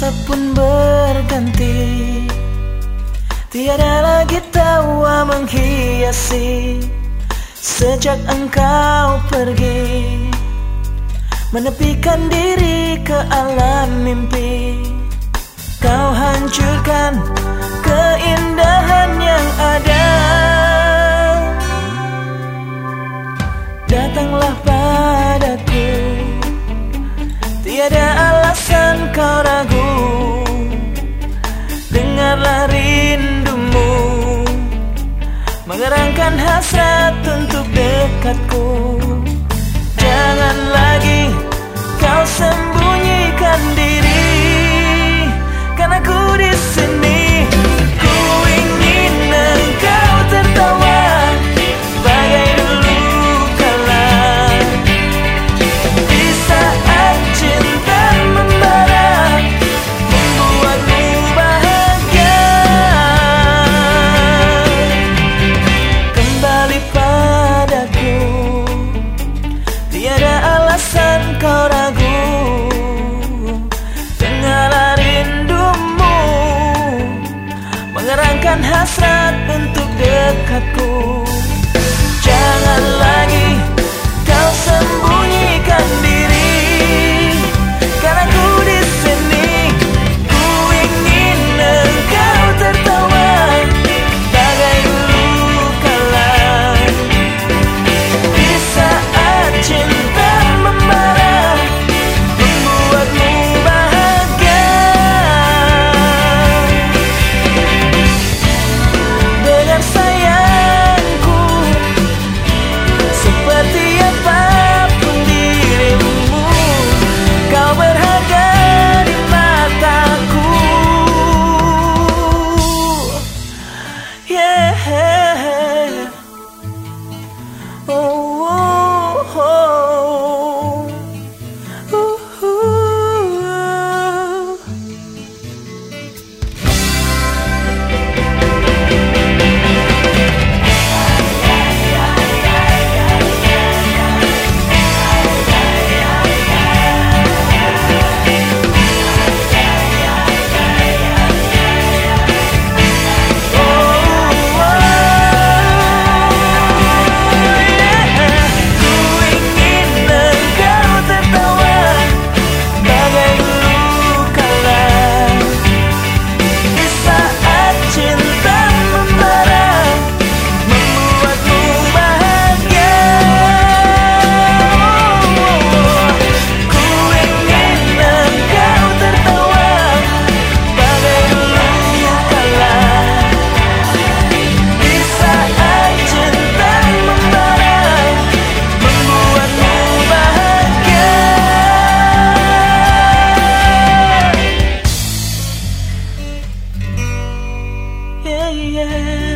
Masa pun berganti. Tiada lagi tawa menghiasi Sejak engkau pergi. Menepikan diri ke alam mimpi. Kau hancurkan keindahan Dengarlah rindumu. Mengerangkan hasrat untuk dekatku Mengerangkan hasrat untuk dekatku. Janganlah yeah.